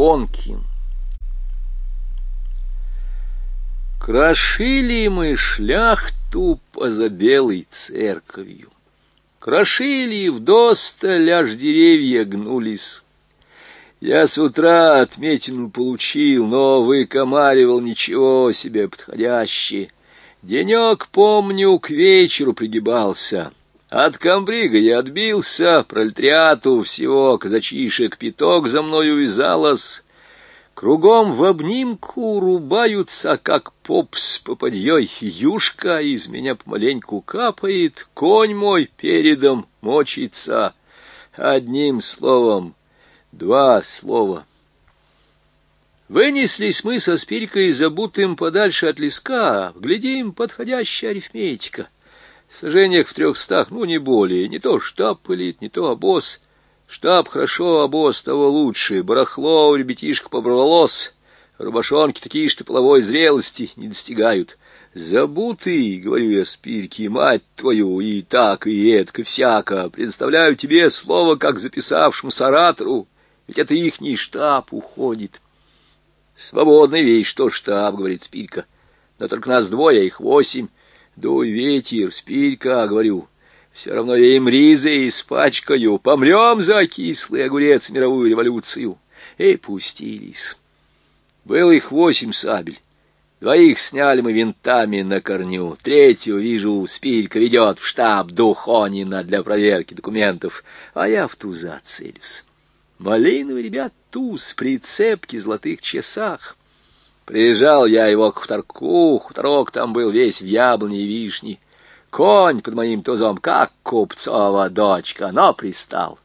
Конкин. Крошили мы шляхту поза белой церковью. Крошили вдосталь, аж деревья гнулись. Я с утра отметину получил, но выкомаривал ничего себе подходящее. Денек, помню, к вечеру пригибался. От комбрига я отбился, пролетариату всего казачишек пяток за мною вязалось. Кругом в обнимку рубаются, как поп с попадьей. Юшка из меня помаленьку капает, конь мой передом мочится. Одним словом, два слова. Вынеслись мы со спирькой забутым подальше от леска, глядим, подходящая арифметика — Сожжениях в трехстах, ну, не более. Не то штаб пылит, не то обоз. Штаб хорошо, обоз того лучше. Барахло у ребятишек побралось. Рубашонки такие, что половой зрелости не достигают. Забутый, говорю я, спирки, мать твою, и так, и эдко, всяко. Предоставляю тебе слово, как записавшему соратору, ведь это ихний штаб уходит. Свободный вещь, что штаб, говорит спирка. Но только нас двое, их восемь. Дуй ветер, спирька, говорю, все равно я им ризы испачкаю, помрем за кислый огурец мировую революцию. И пустились. Было их восемь сабель. Двоих сняли мы винтами на корню. Третью, вижу, спирька ведет в штаб Духонина для проверки документов, а я в туза целюсь. Малиновый, ребят, туз, прицепки золотых часах. Приезжал я его к хуторку, хуторок там был весь в яблоне и вишни. Конь под моим тузом, как купцова дочка, но пристал.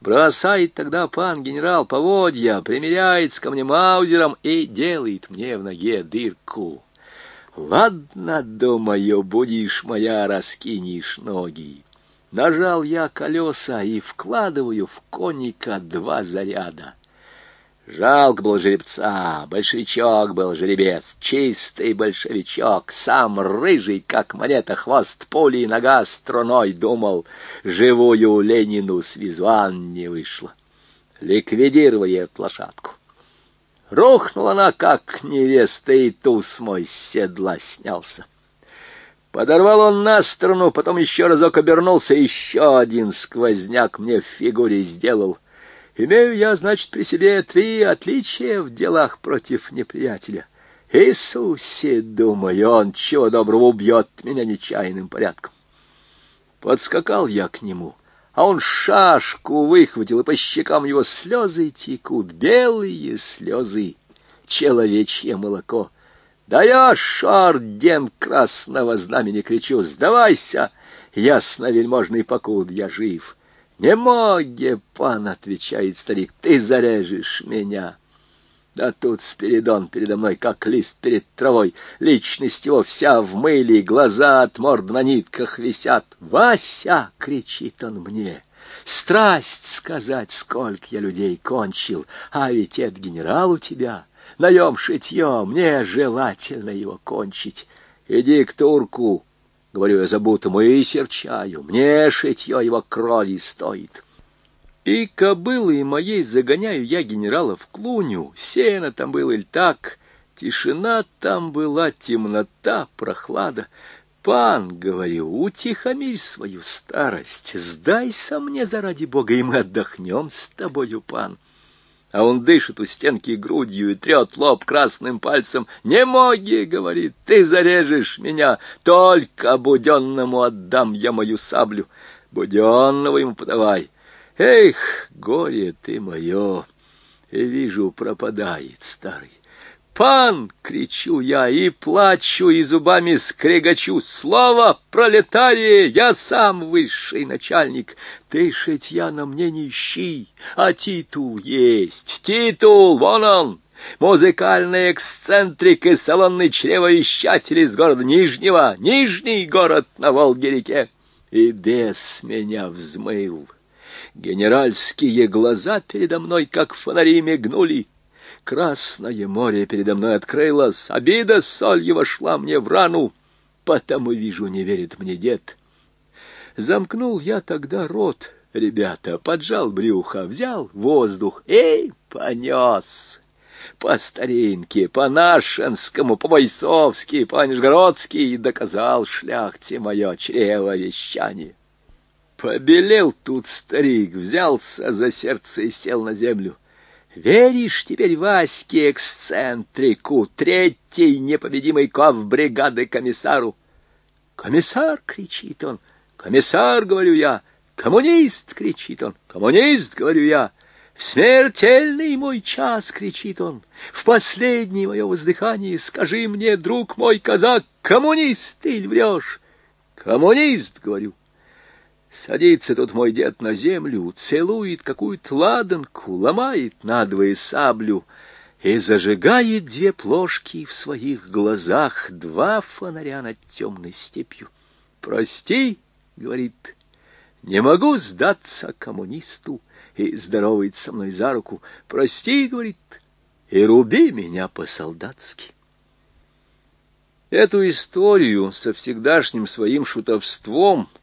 Бросает тогда пан генерал поводья, примеряется ко мне маузером и делает мне в ноге дырку. Ладно, думаю, будешь моя, раскинешь ноги. Нажал я колеса и вкладываю в конника два заряда. Жалко был жеребца, большевичок был жеребец, чистый большевичок, сам рыжий, как монета, хвост пули и нога струной, думал, живую Ленину с визуан не вышло. Ликвидировали лошадку. Рухнула она, как невеста, и туз мой с седла снялся. Подорвал он на сторону, потом еще разок обернулся, еще один сквозняк мне в фигуре сделал — Имею я, значит, при себе три отличия в делах против неприятеля. Иисусе, думаю, он чего доброго убьет меня нечаянным порядком. Подскакал я к нему, а он шашку выхватил, и по щекам его слезы текут, белые слезы, человечье молоко. Даешь орден красного знамени, кричу, сдавайся, ясно вельможный покуд, я жив. «Не моге, пан!» — отвечает старик, — «ты зарежешь меня!» Да тут Спиридон передо мной, как лист перед травой. Личность его вся в мыле, глаза от морд на нитках висят. «Вася!» — кричит он мне. «Страсть сказать, сколько я людей кончил, а ведь это генерал у тебя. Наем шитье, мне желательно его кончить. Иди к турку, говорю я забутому, и серчаю, мне шитье его крови стоит. И кобылы моей загоняю я генерала в клуню, сено там было или так, тишина там была, темнота, прохлада. Пан, говорю, утихомирь свою старость, сдайся мне заради бога, и мы отдохнем с тобою, пан а он дышит у стенки грудью и трет лоб красным пальцем. «Не моги!» — говорит, — «ты зарежешь меня, только Буденному отдам я мою саблю. Буденного ему подавай. Эх, горе ты мое!» И вижу, пропадает старый. «Пан!» — кричу я и плачу, и зубами скрегочу. «Слово пролетария! Я сам высший начальник! Ты шитья на мне не ищи, а титул есть! Титул! Вон он!» Музыкальный эксцентрик и салонный чревовещатель из города Нижнего, Нижний город на Волге-реке. И бес меня взмыл. Генеральские глаза передо мной, как фонари, мигнули. Красное море передо мной открылось, обида солью вошла мне в рану, потому, вижу, не верит мне дед. Замкнул я тогда рот, ребята, поджал брюхо, взял воздух и понес. По старинке, по нашинскому, по бойцовски, по нижегородски и доказал шляхте мое чревовещание. Побелел тут старик, взялся за сердце и сел на землю. Веришь теперь Ваське эксцентрику, третий непобедимый ков бригады комиссару? Комиссар, кричит он, комиссар, говорю я, коммунист, кричит он, коммунист, говорю я. В смертельный мой час, кричит он, в последнее мое воздыхание скажи мне, друг мой казак, коммунист ты врешь? Коммунист, говорю. Садится тут мой дед на землю, целует какую-то ладанку, ломает надвое саблю и зажигает две плошки в своих глазах, два фонаря над темной степью. «Прости», — говорит, — «не могу сдаться коммунисту» и здоровает со мной за руку. «Прости», — говорит, — «и руби меня по-солдатски». Эту историю со всегдашним своим шутовством —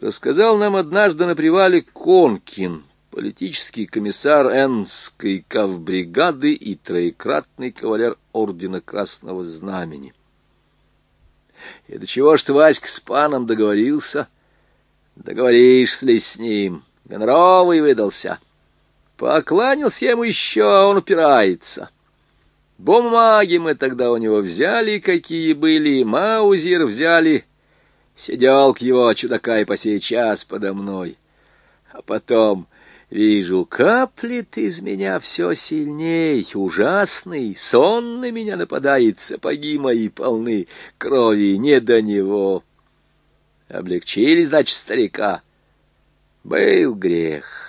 рассказал нам однажды на привале Конкин, политический комиссар Энской кавбригады и троекратный кавалер Ордена Красного Знамени. И до чего ж ты, Васька, с паном договорился? Договоришься ли с ним? Гоноровый выдался. Покланялся ему еще, а он упирается. Бумаги мы тогда у него взяли, какие были, маузер взяли, Сидел к его чудака и по сей час подо мной. А потом вижу, каплет из меня все сильней, ужасный, сон на меня нападает, сапоги мои полны, крови не до него. Облегчили, значит, старика. Был грех.